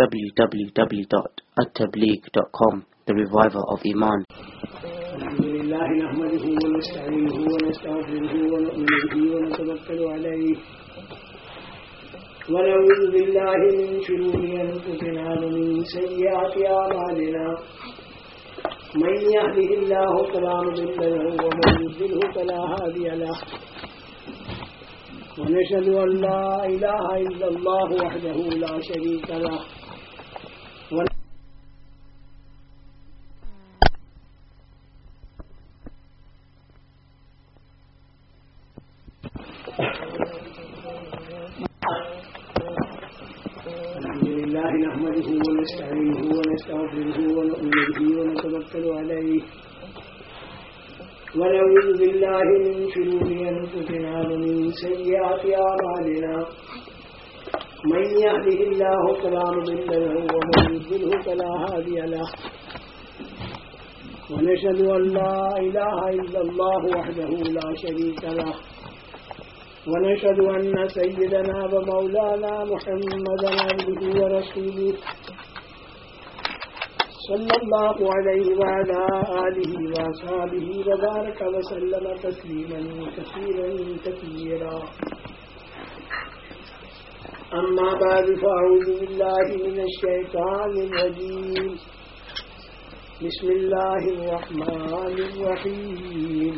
www.attableek.com The Reviver of Iman. الحمد لله نحمده ونستعينه ونستغفره ونؤمن به ونتوكل عليه ونعوذ بالله من شرور انفسنا ومن سيئات اعمالنا من يهده الله فلا مضل له ومن يضلله فلا هادي له ونشهد ان لا اله الا الله وحده لا شريك له ون- الحمد لله نحمده ونستعينه ونستغفره ونؤمن به ونتوكل عليه. ونعوذ بالله من شرور انفسنا ومن سيئات اعمالنا من يهده الله فلا مضل له ومن يضلله فلا هادي له. ونشهد ان لا اله الا الله وحده لا شريك له. ونشهد أن سيدنا ومولانا محمدا عبده ورسوله. صلى الله عليه وعلى آله وأصحابه وبارك وسلم تسليما كثيرا كثيرا. أما بعد، فأعوذ بالله من الشيطان الرجيم. بسم الله الرحمن الرحيم.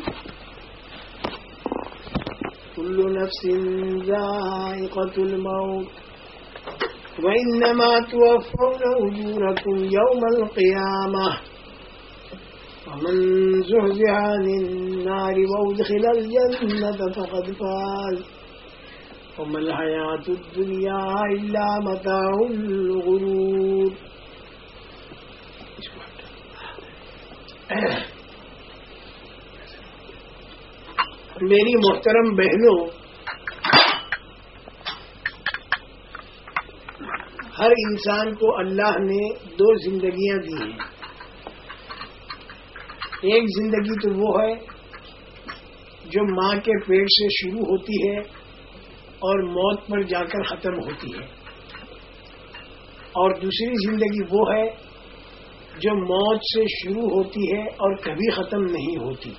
كل نفس ذائقة الموت. وإنما توفون أجوركم يوم القيامة. ومن زحزح عن النار وأدخل الجنة فقد فاز. وما الحياة الدنيا إلا متاع الغرور. میری محترم بہنوں ہر انسان کو اللہ نے دو زندگیاں دی ہیں۔ ایک زندگی تو وہ ہے جو ماں کے پیٹ سے شروع ہوتی ہے اور موت پر جا کر ختم ہوتی ہے۔ اور دوسری زندگی وہ ہے جو موت سے شروع ہوتی ہے اور کبھی ختم نہیں ہوتی۔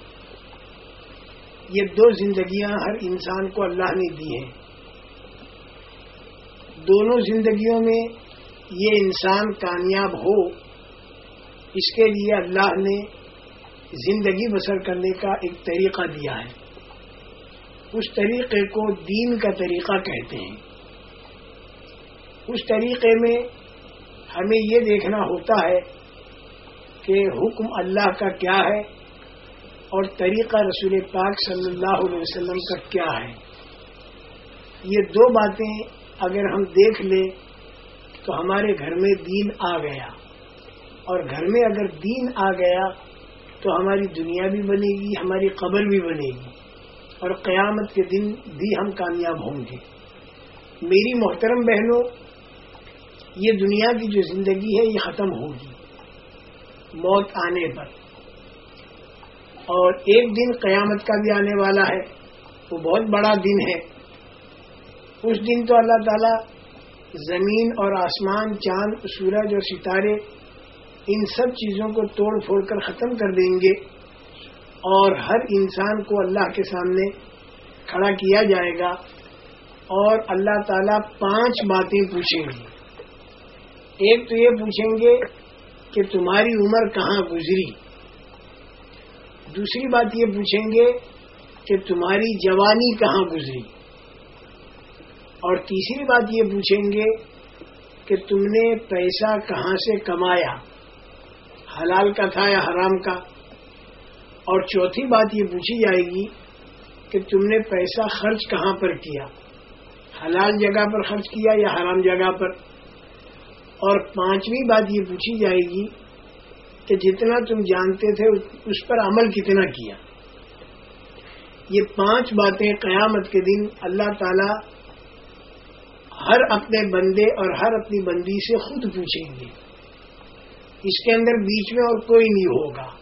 یہ دو زندگیاں ہر انسان کو اللہ نے دی ہیں۔ دونوں زندگیوں میں یہ انسان کامیاب ہو، اس کے لیے اللہ نے زندگی بسر کرنے کا ایک طریقہ دیا ہے۔ اس طریقے کو دین کا طریقہ کہتے ہیں۔ اس طریقے میں ہمیں یہ دیکھنا ہوتا ہے کہ حکم اللہ کا کیا ہے اور طریقہ رسول پاک صلی اللہ علیہ وسلم کا کیا ہے۔ یہ دو باتیں اگر ہم دیکھ لیں تو ہمارے گھر میں دین آ گیا۔ اور گھر میں اگر دین آ گیا تو ہماری دنیا بھی بنے گی، ہماری قبر بھی بنے گی۔ اور قیامت کے دن بھی ہم کامیاب ہوں گے۔ میری محترم بہنوں، یہ دنیا کی جو زندگی ہے، یہ ختم ہوگی۔ موت آنے پر۔ اور ایک دن قیامت کا بھی آنے والا ہے۔ وہ بہت بڑا دن ہے۔ اس دن تو اللہ تعالی زمین اور آسمان، چاند، سورج اور ستارے ان سب چیزوں کو توڑ پھوڑ کر ختم کر دیں گے اور ہر انسان کو اللہ کے سامنے کھڑا کیا جائے گا اور اللہ تعالی پانچ باتیں پوچھیں گے ایک تو یہ پوچھیں گے کہ تمہاری عمر کہاں گزری؟ دوسری بات یہ پوچھیں گے کہ تمہاری جوانی کہاں گزری؟ اور تیسری بات یہ پوچھیں گے کہ تم نے پیسہ کہاں سے کمایا؟ حلال کا تھا یا حرام کا؟ اور چوتھی بات یہ پوچھی جائے گی کہ تم نے پیسہ خرچ کہاں پر کیا؟ حلال جگہ پر خرچ کیا یا حرام جگہ پر؟ اور پانچویں بات یہ پوچھی جائے گی کہ جتنا تم جانتے تھے اس پر عمل کتنا کیا؟ یہ پانچ باتیں قیامت کے دن اللہ تعالی ہر اپنے بندے اور ہر اپنی بندی سے خود پوچھیں گے۔ اس کے اندر بیچ میں اور کوئی نہیں ہوگا۔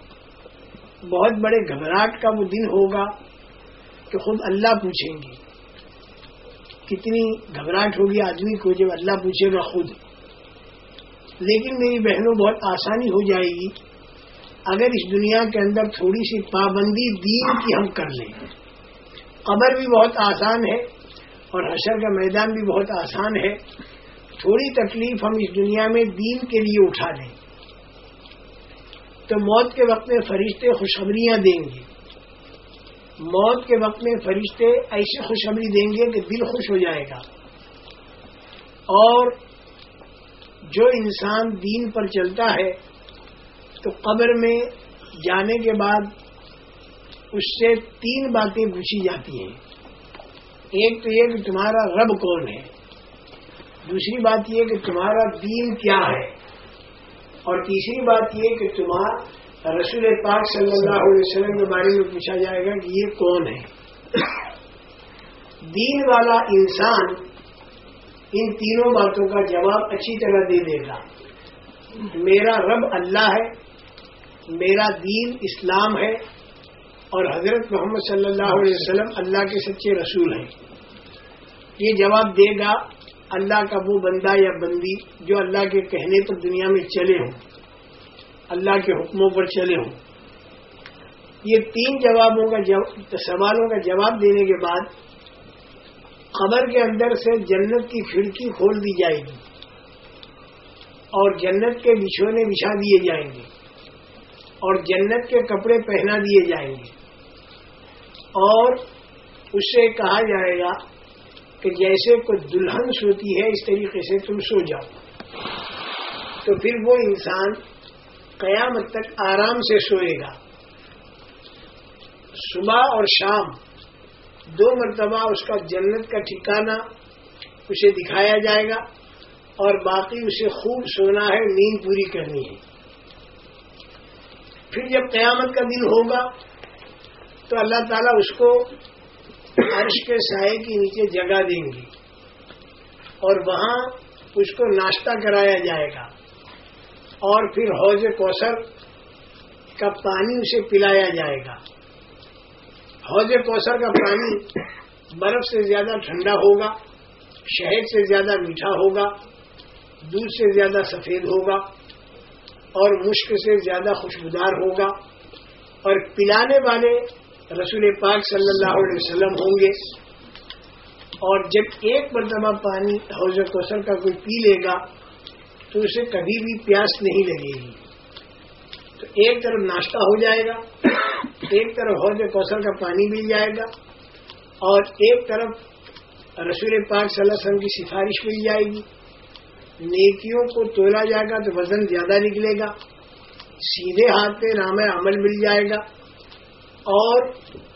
بہت بڑے گھبراہٹ کا وہ دن ہوگا کہ خود اللہ پوچھیں گے۔ کتنی گھبراہٹ ہوگی آدمی کو جب اللہ پوچھے گا خود۔ لیکن میری بہنوں، بہت آسانی ہو جائے گی۔ اگر اس دنیا کے اندر تھوڑی سی پابندی دین کی ہم کر لیں۔ قبر بھی بہت آسان ہے۔ اور حشر کا میدان بھی بہت آسان ہے۔ تھوڑی تکلیف ہم اس دنیا میں دین کے لیے اٹھا لیں۔ تو موت کے وقت میں فرشتے خوشخبریاں دیں گے۔ موت کے وقت میں فرشتے ایسی خوشخبری دیں گے کہ دل خوش ہو جائے گا۔ اور جو انسان دین پر چلتا ہے، تو قبر میں جانے کے بعد اس سے تین باتیں پوچھی جاتی ہیں۔ ایک تو یہ کہ تمہارا رب کون ہے؟ دوسری بات یہ کہ تمہارا دین کیا ہے؟ اور تیسری بات یہ کہ تمہارا رسول پاک صلی اللہ علیہ وسلم کے بارے میں پوچھا جائے گا کہ یہ کون ہے؟ دین والا انسان ان تینوں باتوں کا جواب اچھی طرح دے دے گا۔ میرا رب اللہ ہے، میرا دین اسلام ہے اور حضرت محمد صلی اللہ علیہ وسلم اللہ کے سچے رسول ہیں۔ یہ جواب دے گا اللہ کا وہ بندہ یا بندی جو اللہ کے کہنے پر دنیا میں چلے ہوں، اللہ کے حکموں پر چلے ہوں۔ یہ تین جوابوں کا سوالوں کا جواب دینے کے بعد قبر کے اندر سے جنت کی کھڑکی کھول دی جائے گی اور جنت کے بچھونے بچھا دیے جائیں گے اور جنت کے کپڑے پہنا دیے جائیں گے۔ اور اس سے کہا جائے گا کہ جیسے کوئی دلہن سوتی ہے، اس طریقے سے تم سو جاؤ۔ تو پھر وہ انسان قیامت تک آرام سے سوئے گا۔ صبح اور شام دو مرتبہ اس کا جنت کا ٹھکانہ اسے دکھایا جائے گا اور باقی اسے خوب سونا ہے، نیند پوری کرنی ہے۔ پھر جب قیامت کا دن ہوگا تو اللہ تعالیٰ اس کو عرش کے سائے کے نیچے جگہ دیں گی اور وہاں اس کو ناشتہ کرایا جائے گا اور پھر حوض کوثر کا پانی اسے پلایا جائے گا۔ حوض کوثر کا پانی برف سے زیادہ ٹھنڈا ہوگا، شہد سے زیادہ میٹھا ہوگا، دودھ سے زیادہ سفید ہوگا اور مشک سے زیادہ خوشبودار ہوگا۔ اور پلانے والے رسول پاک صلی اللہ علیہ وسلم ہوں گے۔ اور جب ایک مرتبہ پانی حوض کوثر کا کوئی پی لے گا، تو اسے کبھی بھی پیاس نہیں لگے گی۔ تو ایک طرف ناشتہ ہو جائے گا، ایک طرف حوض کوثر کا پانی مل جائے گا، اور ایک طرف رسول پاک صلی اللہ علیہ وسلم کی سفارش مل جائے گی۔ نیکیوں کو تولا جائے گا تو وزن زیادہ نکلے گا، سیدھے ہاتھ پہ نام عمل مل جائے گا۔ اور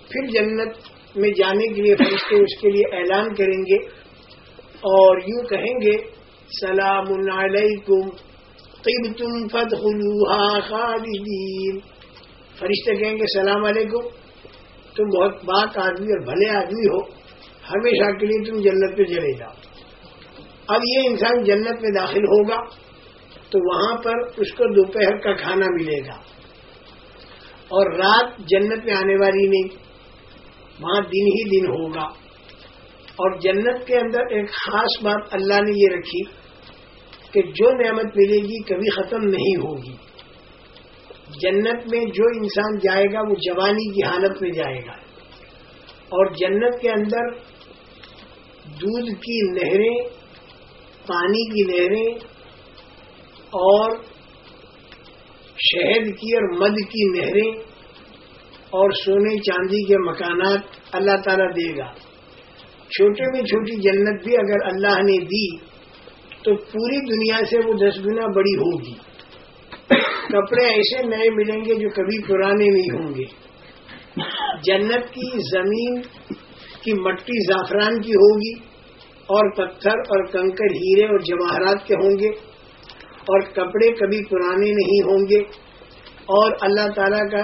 پھر جنت میں جانے کے لیے فرشتے اس کے لیے اعلان کریں گے اور یوں کہیں گے، سلام علیکم طب تم فت خالدین۔ فرشتے کہیں گے، سلام علیکم، تم بہت بات آدمی اور بھلے آدمی ہو، ہمیشہ کے لیے تم جنت پہ چلے جاؤ۔ اب یہ انسان جنت میں داخل ہوگا تو وہاں پر اس کو دوپہر کا کھانا ملے گا۔ اور رات جنت میں آنے والی نہیں۔ وہاں دن ہی دن ہوگا۔ اور جنت کے اندر ایک خاص بات اللہ نے یہ رکھی کہ جو نعمت ملے گی کبھی ختم نہیں ہوگی۔ جنت میں جو انسان جائے گا وہ جوانی کی حالت میں جائے گا۔ اور جنت کے اندر دودھ کی نہریں، پانی کی نہریں اور شہد کی اور مد کی نہریں اور سونے چاندی کے مکانات اللہ تعالیٰ دے گا۔ چھوٹے میں چھوٹی جنت بھی اگر اللہ نے دی، تو پوری دنیا سے وہ دس گنا بڑی ہوگی۔ کپڑے ایسے نئے ملیں گے جو کبھی پرانے نہیں ہوں گے۔ جنت کی زمین کی مٹی زعفران کی ہوگی اور پتھر اور کنکر ہیرے اور جواہرات کے ہوں گے۔ اور کپڑے کبھی پرانے نہیں ہوں گے۔ اور اللہ تعالی کا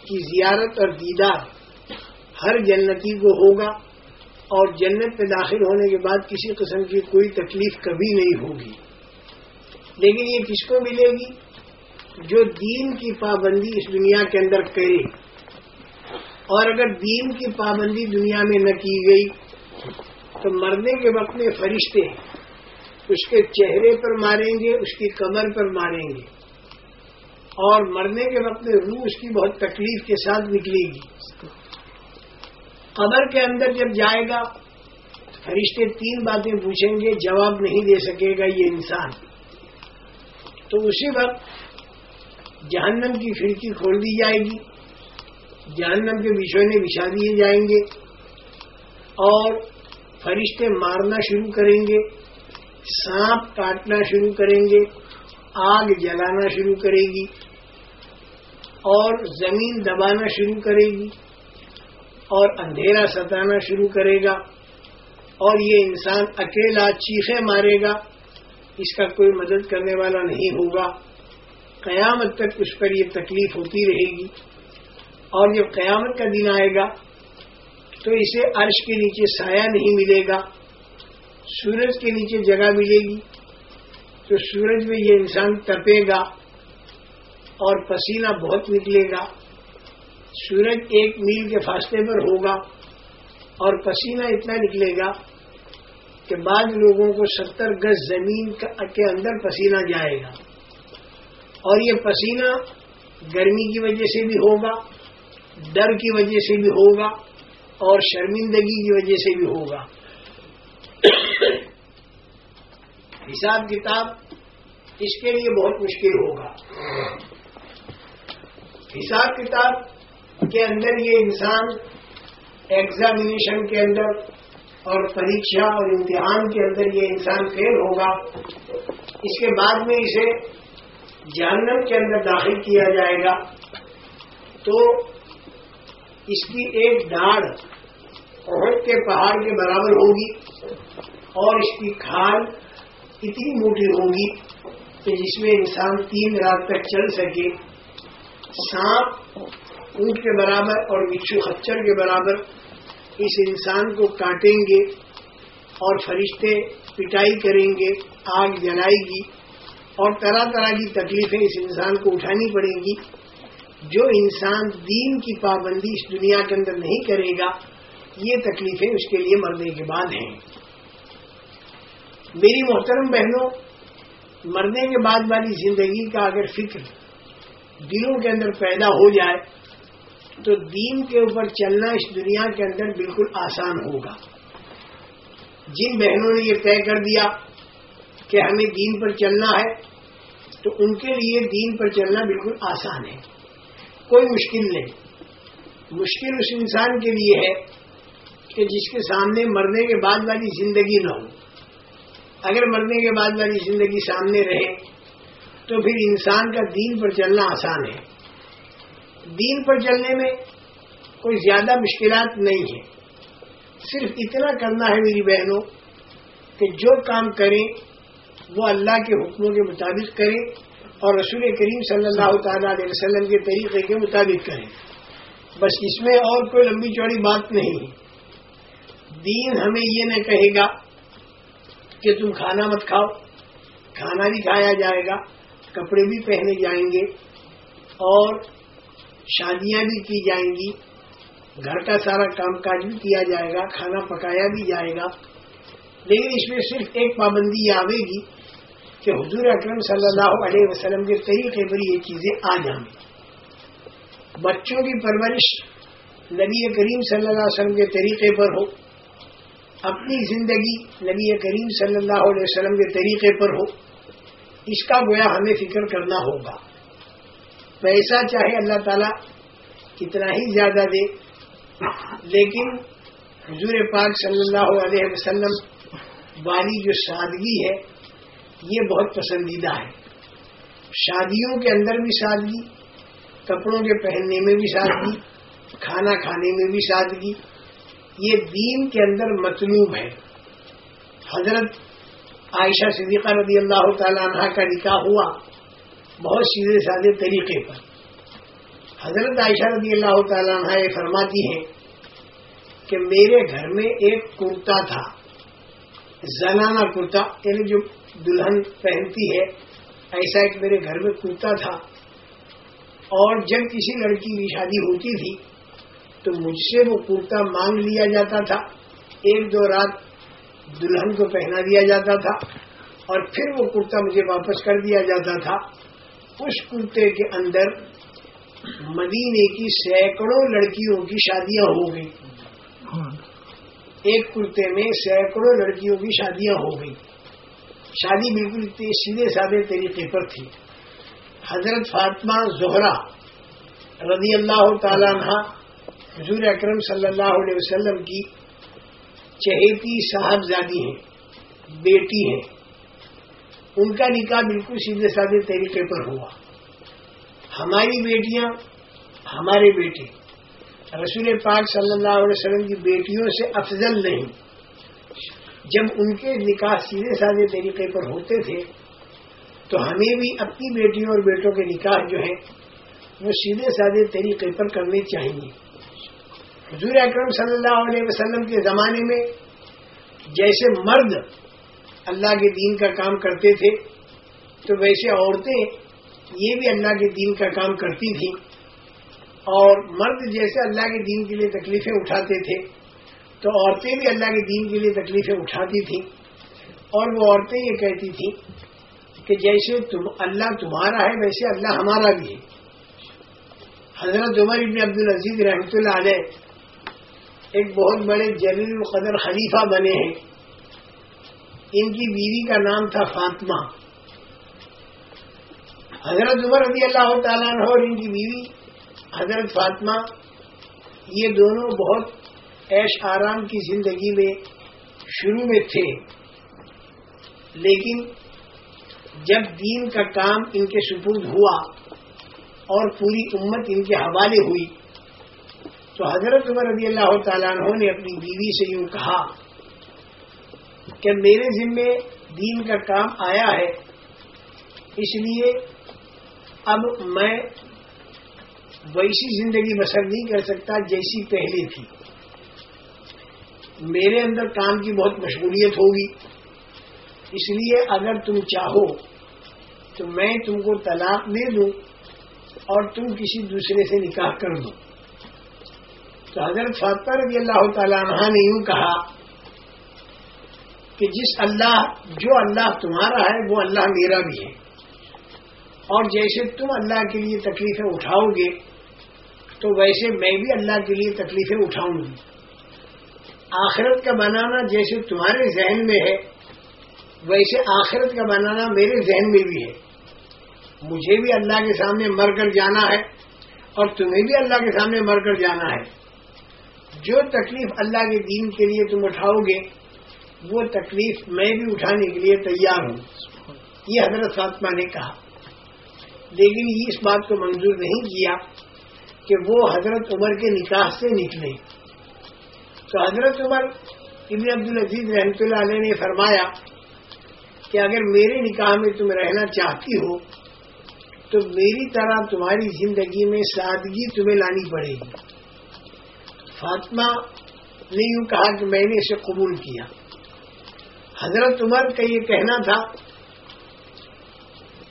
کی زیارت اور دیدار ہر جنتی کو ہوگا۔ اور جنت پہ داخل ہونے کے بعد کسی قسم کی کوئی تکلیف کبھی نہیں ہوگی۔ لیکن یہ کس کو ملے گی؟ جو دین کی پابندی اس دنیا کے اندر کرے۔ اور اگر دین کی پابندی دنیا میں نہ کی گئی، تو مرنے کے وقت میں فرشتے اس کے چہرے پر ماریں گے، اس کی کمر پر ماریں گے۔ اور مرنے کے وقت روح اس کی بہت تکلیف کے ساتھ نکلے گی۔ قبر کے اندر جب جائے گا، فرشتے تین باتیں پوچھیں گے، جواب نہیں دے سکے گا یہ انسان۔ تو اسی وقت جہنم کی کھڑکی کھول دی جائے گی۔ جہنم کے بچھونے بچھا دیے جائیں گے۔ اور فرشتے مارنا شروع کریں گے۔ سانپ کاٹنا شروع کریں گے، آگ جلانا شروع کرے گی، اور زمین دبانا شروع کرے گی، اور اندھیرا ستانا شروع کرے گا، اور یہ انسان اکیلا چیخے مارے گا، اس کا کوئی مدد کرنے والا نہیں ہوگا۔ قیامت تک اس پر یہ تکلیف ہوتی رہے گی، اور جب قیامت کا دن آئے گا، تو اسے عرش کے نیچے سایہ نہیں ملے گا۔ سورج کے نیچے جگہ ملے گی تو سورج میں یہ انسان تپے گا اور پسینہ بہت نکلے گا۔ سورج ایک میل کے فاصلے پر ہوگا اور پسینہ اتنا نکلے گا کہ بعض لوگوں کو ستر گز زمین کے اندر پسینہ جائے گا۔ اور یہ پسینہ گرمی کی وجہ سے بھی ہوگا، ڈر کی وجہ سے بھی ہوگا اور شرمندگی کی وجہ سے بھی ہوگا۔ حساب کتاب اس کے لیے بہت مشکل ہوگا۔ حساب کتاب کے اندر یہ انسان ایگزامینیشن کے اندر اور پریچا اور امتحان کے اندر یہ انسان فیل ہوگا۔ اس کے بعد میں اسے جہنم کے اندر داخل کیا جائے گا۔ تو اس کی ایک ڈاڑ عہد کے پہاڑ کے برابر ہوگی اور اس کی کھال اتنی موٹی ہوگی کہ جس میں انسان تین رات تک چل سکے۔ سانپ اونٹ کے برابر اور بچھو خچر کے برابر اس انسان کو کاٹیں گے اور فرشتے پٹائی کریں گے، آگ جلائے گی اور طرح طرح کی تکلیفیں اس انسان کو اٹھانی پڑیں گی۔ جو انسان دین کی پابندی اس دنیا کے اندر نہیں کرے گا یہ تکلیفیں اس کے لیے مرنے کے بعد ہیں۔ میری محترم بہنوں، مرنے کے بعد والی زندگی کا اگر فکر دلوں کے اندر پیدا ہو جائے، تو دین کے اوپر چلنا اس دنیا کے اندر بالکل آسان ہوگا۔ جن بہنوں نے یہ طے کر دیا کہ ہمیں دین پر چلنا ہے، تو ان کے لیے دین پر چلنا بالکل آسان ہے۔ کوئی مشکل نہیں۔ مشکل اس انسان کے لیے ہے کہ جس کے سامنے مرنے کے بعد والی زندگی نہ ہو۔ اگر مرنے کے بعد والی زندگی سامنے رہے، تو پھر انسان کا دین پر چلنا آسان ہے۔ دین پر چلنے میں کوئی زیادہ مشکلات نہیں ہے صرف اتنا کرنا ہے میری بہنوں کہ جو کام کریں، وہ اللہ کے حکموں کے مطابق کریں اور رسول کریم صلی اللہ تعالی علیہ وسلم کے طریقے کے مطابق کریں۔ بس اس میں اور کوئی لمبی چوڑی بات نہیں۔ ہے دین ہمیں یہ نہ کہے گا کہ تم کھانا مت کھاؤ، کھانا بھی کھایا جائے گا، کپڑے بھی پہنے جائیں گے اور شادیاں بھی کی جائیں گی، گھر کا سارا کام کاج بھی کیا جائے گا، کھانا پکایا بھی جائے گا۔ لیکن اس میں صرف ایک پابندی یہ آئے گی کہ حضور اکرم صلی اللہ علیہ وسلم کے طریقے پر یہ چیزیں آ جائیں۔ بچوں کی پرورش نبی کریم صلی اللہ علیہ وسلم کے طریقے پر ہو۔ اپنی زندگی نبی کریم صلی اللہ علیہ وسلم کے طریقے پر ہو، اس کا گویا ہمیں فکر کرنا ہوگا۔ پیسہ چاہے اللہ تعالیٰ کتنا ہی زیادہ دے، لیکن حضور پاک صلی اللہ علیہ وسلم والی جو سادگی ہے، یہ بہت پسندیدہ ہے۔ شادیوں کے اندر بھی سادگی، کپڑوں کے پہننے میں بھی سادگی، کھانا کھانے میں بھی سادگی یہ دین کے اندر مطلوب ہے۔ حضرت عائشہ صدیقہ رضی اللہ تعالیٰ عنہ کا نکاح ہوا بہت سیدھے سادے طریقے پر۔ حضرت عائشہ رضی اللہ تعالیٰ عنہ یہ فرماتی ہیں کہ میرے گھر میں ایک کرتا تھا۔ زنانہ کرتا یعنی جو دلہن پہنتی ہے، ایسا ایک میرے گھر میں کرتا تھا۔ اور جب کسی لڑکی کی شادی ہوتی تھی تو مجھ سے وہ کرتا مانگ لیا جاتا تھا۔ ایک دو رات دلہن کو پہنا دیا جاتا تھا اور پھر وہ کرتا مجھے واپس کر دیا جاتا تھا۔ اس کرتے کے اندر مدینے کی سینکڑوں لڑکیوں کی شادیاں ہو گئی ایک کرتے میں سینکڑوں لڑکیوں کی شادیاں ہو گئی شادی بالکل سیدھے سادے طریقے پر تھی۔ حضرت فاطمہ زہرا رضی اللہ تعالیٰ عنہ حضور اکرم صلی اللہ علیہ وسلم کی چہیتی صاحبزادی ہیں، بیٹی ہیں۔ ان کا نکاح بالکل سیدھے سادے طریقے پر ہوا۔ ہماری بیٹیاں، ہمارے بیٹے۔ رسول پاک صلی اللہ علیہ وسلم کی بیٹیوں سے افضل نہیں۔ جب ان کے نکاح سیدھے سادے طریقے پر ہوتے تھے، تو ہمیں بھی اپنی بیٹیوں اور بیٹوں کے نکاح جو ہیں، وہ سیدھے سادے طریقے پر کرنے چاہیے۔ حضور اکرم صلی اللہ علیہ وسلم کے زمانے میں جیسے مرد اللہ کے دین کا کام کرتے تھے، تو ویسے عورتیں یہ بھی اللہ کے دین کا کام کرتی تھیں۔ اور مرد جیسے اللہ کے دین کے لیے تکلیفیں اٹھاتے تھے، تو عورتیں بھی اللہ کے دین کے لیے تکلیفیں اٹھاتی تھیں۔ اور وہ عورتیں یہ کہتی تھیں کہ جیسے تم، اللہ تمہارا ہے، ویسے اللہ ہمارا بھی ہے۔ حضرت عمر ابن عبد العزیز رحمۃ اللہ علیہ ایک بہت بڑے جلیل القدر خلیفہ بنے ہیں۔ ان کی بیوی کا نام تھا فاطمہ۔ حضرت عمر رضی اللہ تعالیٰ عنہ اور ان کی بیوی حضرت فاطمہ، یہ دونوں بہت عیش آرام کی زندگی میں شروع میں تھے۔ لیکن جب دین کا کام ان کے سپرد ہوا اور پوری امت ان کے حوالے ہوئی تو حضرت عمر رضی اللہ تعالیٰ عنہ نے اپنی بیوی سے یوں کہا کہ میرے ذمے دین کا کام آیا ہے، اس لیے اب میں ویسی زندگی بسر نہیں کر سکتا جیسی پہلے تھی۔ میرے اندر کام کی بہت مشغولیت ہوگی، اس لیے اگر تم چاہو تو میں تم کو طلاق دے دوں اور تم کسی دوسرے سے نکاح کر دو۔ تو حضرت فاطمہ رضی اللہ تعالیٰ عنہ نے یوں کہا کہ جس اللہ، جو اللہ تمہارا ہے، وہ اللہ میرا بھی ہے۔ اور جیسے تم اللہ کے لیے تکلیفیں اٹھاؤ گے، تو ویسے میں بھی اللہ کے لیے تکلیفیں اٹھاؤں گی۔ آخرت کا بنانا جیسے تمہارے ذہن میں ہے، ویسے آخرت کا بنانا میرے ذہن میں بھی ہے۔ مجھے بھی اللہ کے سامنے مر کر جانا ہے اور تمہیں بھی اللہ کے سامنے مر کر جانا ہے۔ جو تکلیف اللہ کے دین کے لیے تم اٹھاؤ گے، وہ تکلیف میں بھی اٹھانے کے لیے تیار ہوں۔ یہ حضرت فاطمہ نے کہا۔ لیکن یہ اس بات کو منظور نہیں کیا کہ وہ حضرت عمر کے نکاح سے نکلے۔ تو حضرت عمر ابن عبد العزیز رحمۃ اللہ علیہ نے فرمایا کہ اگر میرے نکاح میں تم رہنا چاہتی ہو، تو میری طرح تمہاری زندگی میں سادگی تمہیں لانی پڑے گی۔ فاطمہ نے یوں کہا کہ میں نے اسے قبول کیا۔ حضرت عمر کا یہ کہنا تھا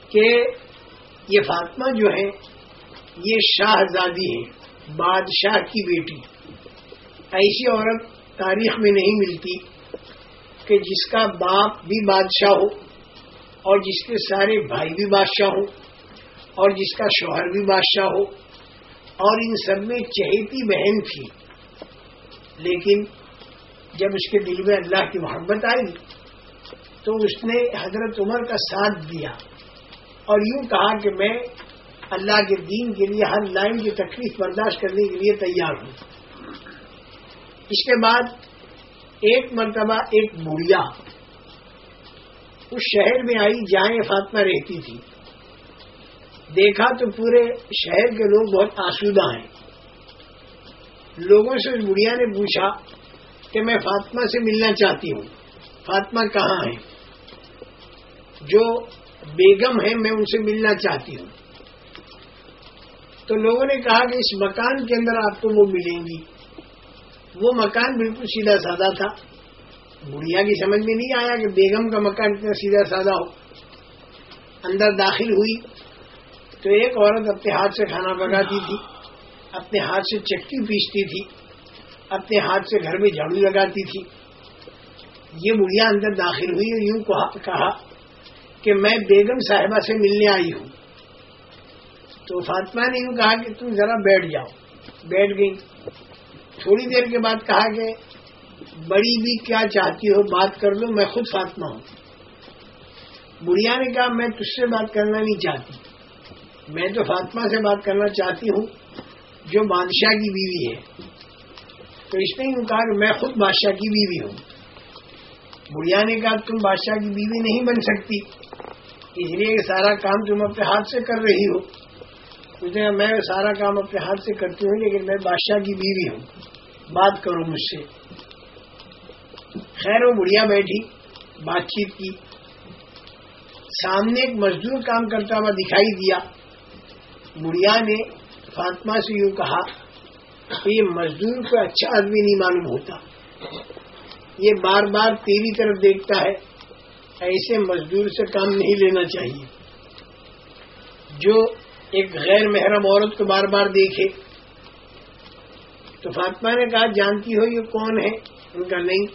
کہ یہ فاطمہ جو ہے، یہ شاہزادی ہے بادشاہ کی بیٹی۔ ایسی عورت تاریخ میں نہیں ملتی کہ جس کا باپ بھی بادشاہ ہو اور جس کے سارے بھائی بھی بادشاہ ہو اور جس کا شوہر بھی بادشاہ ہو اور ان سب میں چہیتی بہن تھی۔ لیکن جب اس کے دل میں اللہ کی محبت آئی تو اس نے حضرت عمر کا ساتھ دیا اور یوں کہا کہ میں اللہ کے دین کے لیے ہر لائن کی تکلیف برداشت کرنے کے لیے تیار ہوں۔ اس کے بعد ایک مرتبہ ایک بڑھیا اس شہر میں آئی جہاں فاطمہ رہتی تھی۔ دیکھا تو پورے شہر کے لوگ بہت آسودہ ہیں۔ لوگوں سے اس بڑھیا نے پوچھا کہ میں فاطمہ سے ملنا چاہتی ہوں۔ فاطمہ کہاں ہے؟ جو بیگم ہے، میں ان سے ملنا چاہتی ہوں۔ تو لوگوں نے کہا کہ اس مکان کے اندر آپ کو وہ ملیں گی۔ وہ مکان بالکل سیدھا سادہ تھا۔ بڑھیا کی سمجھ میں نہیں آیا کہ بیگم کا مکان اتنا سیدھا سادہ ہو۔ اندر داخل ہوئی تو ایک عورت اپنے ہاتھ سے کھانا پکاتی تھی۔ اپنے ہاتھ سے چکی پیستی تھی، اپنے ہاتھ سے گھر میں جھاڑو لگاتی تھی۔ یہ بڑھیا اندر داخل ہوئی اور یوں کہا کہ میں بیگم صاحبہ سے ملنے آئی ہوں۔ تو فاطمہ نے یوں کہا کہ تم ذرا بیٹھ جاؤ۔ بیٹھ گئی۔ تھوڑی دیر کے بعد کہا کہ بڑی بھی کیا چاہتی ہو بات کر لو، میں خود فاطمہ ہوں۔ بڑھیا نے کہا، میں تجھ سے بات کرنا نہیں چاہتی۔ میں تو فاطمہ سے بات کرنا چاہتی ہوں۔ جو بادشاہ کی بیوی ہے۔ تو اس نے کہا کہ میں خود بادشاہ کی بیوی ہوں۔ بڑھیا نے کہا تم بادشاہ کی بیوی نہیں بن سکتی۔ اس لیے کہ سارا کام تم اپنے ہاتھ سے کر رہی ہو۔ اس نے میں سارا کام اپنے ہاتھ سے کرتی ہوں، لیکن میں بادشاہ کی بیوی ہوں۔ بات کرو مجھ سے۔ خیر، وہ بڑھیا بیٹھی، بات چیت کی۔ سامنے ایک مزدور کام کرتا ہوا دکھائی دیا۔ بڑھیا نے فاطمہ سے یوں کہا کہ یہ مزدور کو اچھا آدمی نہیں معلوم ہوتا۔ یہ بار بار تیری طرف دیکھتا ہے، ایسے مزدور سے کام نہیں لینا چاہیے۔ جو ایک غیر محرم عورت کو بار بار دیکھے۔ تو فاطمہ نے کہا، جانتی ہو یہ کون ہے؟ ان کا نہیں۔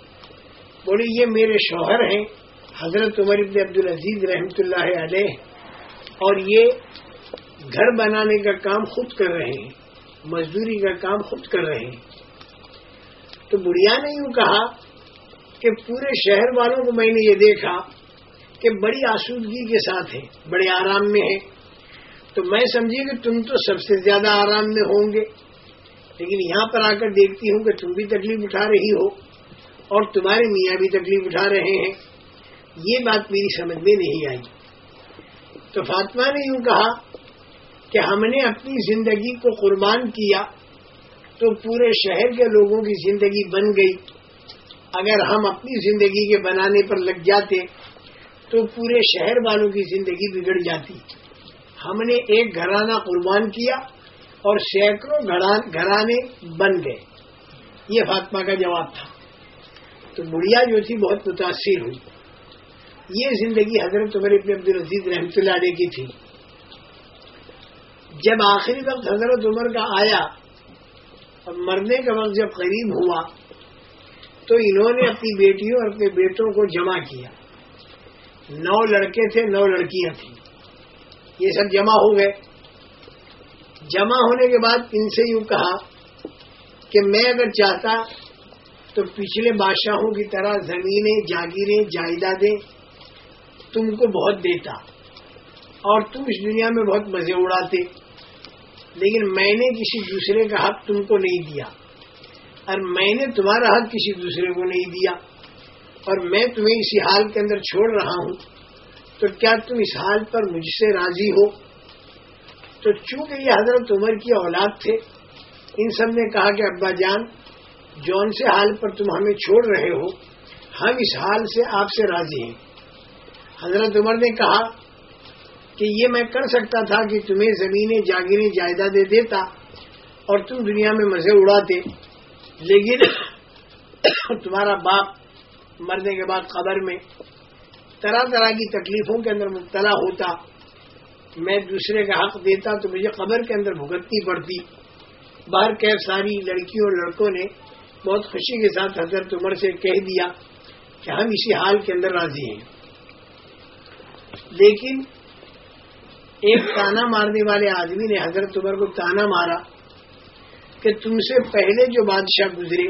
بولی یہ میرے شوہر ہیں، حضرت عمر ابن عبد العزیز رحمۃ اللہ علیہ۔ اور یہ گھر بنانے کا کام خود کر رہے ہیں، مزدوری کا کام خود کر رہے ہیں۔ تو بڑھیا نے یوں کہا کہ پورے شہر والوں کو میں نے یہ دیکھا کہ بڑی آسودگی کے ساتھ ہیں، بڑے آرام میں ہیں۔ تو میں سمجھی کہ تم تو سب سے زیادہ آرام میں ہوں گے۔ لیکن یہاں پر آ کر دیکھتی ہوں کہ تم بھی تکلیف اٹھا رہی ہو اور تمہارے میاں بھی تکلیف اٹھا رہے ہیں۔ یہ بات میری سمجھ میں نہیں آئی۔ تو فاطمہ نے یوں کہا کہ ہم نے اپنی زندگی کو قربان کیا تو پورے شہر کے لوگوں کی زندگی بن گئی۔ اگر ہم اپنی زندگی کے بنانے پر لگ جاتے تو پورے شہر والوں کی زندگی بگڑ جاتی۔ ہم نے ایک گھرانہ قربان کیا اور سینکڑوں گھرانے بن گئے۔ یہ فاطمہ کا جواب تھا۔ تو بڑھیا جو تھی، بہت متاثر ہوئی۔ یہ زندگی حضرت عمر ابن عبد الرزیز اللہ علیہ کی تھی۔ جب آخری وقت حضرت عمر کا آیا اور مرنے کا وقت جب قریب ہوا تو انہوں نے اپنی بیٹیوں اور اپنے بیٹوں کو جمع کیا۔ نو لڑکے تھے، نو لڑکیاں تھیں۔ یہ سب جمع ہو گئے۔ جمع ہونے کے بعد ان سے یوں کہا کہ میں اگر چاہتا تو پچھلے بادشاہوں کی طرح زمینیں، جاگیریں، جائیدادیں تم کو بہت دیتا اور تم اس دنیا میں بہت مزے اڑاتے۔ لیکن میں نے کسی دوسرے کا حق تم کو نہیں دیا اور میں نے تمہارا حق کسی دوسرے کو نہیں دیا اور میں تمہیں اسی حال کے اندر چھوڑ رہا ہوں، تو کیا تم اس حال پر مجھ سے راضی ہو؟ تو چونکہ یہ حضرت عمر کی اولاد تھے، ان سب نے کہا کہ ابا جان جون سے حال پر تم ہمیں چھوڑ رہے ہو، ہم اس حال سے آپ سے راضی ہیں۔ حضرت عمر نے کہا کہ یہ میں کر سکتا تھا کہ تمہیں زمینیں جاگیریں جائیدادیں دیتا اور تم دنیا میں مزے اڑاتے، لیکن تمہارا باپ مرنے کے بعد قبر میں طرح طرح کی تکلیفوں کے اندر مبتلا ہوتا، میں دوسرے کا حق دیتا تو مجھے قبر کے اندر بھگتنی پڑتی۔ باہر کیف ساری لڑکیوں اور لڑکوں نے بہت خوشی کے ساتھ حضرت عمر سے کہہ دیا کہ ہم اسی حال کے اندر راضی ہیں۔ لیکن ایک تانا مارنے والے آدمی نے حضرت عمر کو تانا مارا کہ تم سے پہلے جو بادشاہ گزرے،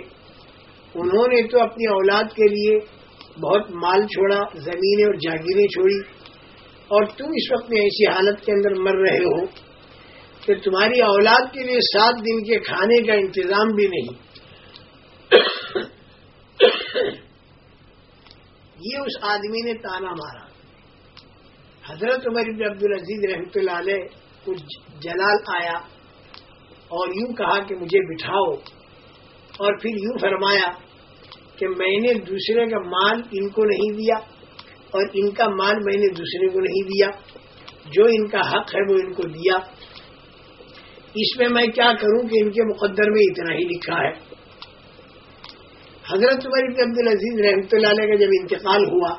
انہوں نے تو اپنی اولاد کے لیے بہت مال چھوڑا، زمینیں اور جاگیریں چھوڑی، اور تم اس وقت میں ایسی حالت کے اندر مر رہے ہو کہ تمہاری اولاد کے لیے سات دن کے کھانے کا انتظام بھی نہیں۔ یہ اس آدمی نے تانا مارا۔ حضرت عمر بن عبد العزیز رحمۃ اللہ علیہ کچھ جلال آیا اور یوں کہا کہ مجھے بٹھاؤ اور پھر یوں فرمایا کہ میں نے دوسرے کا مال ان کو نہیں دیا اور ان کا مال میں نے دوسرے کو نہیں دیا، جو ان کا حق ہے وہ ان کو دیا۔ اس میں میں کیا کروں کہ ان کے مقدر میں اتنا ہی لکھا ہے۔ حضرت عمر عبد العزیز رحمۃ اللہ علیہ کا جب انتقال ہوا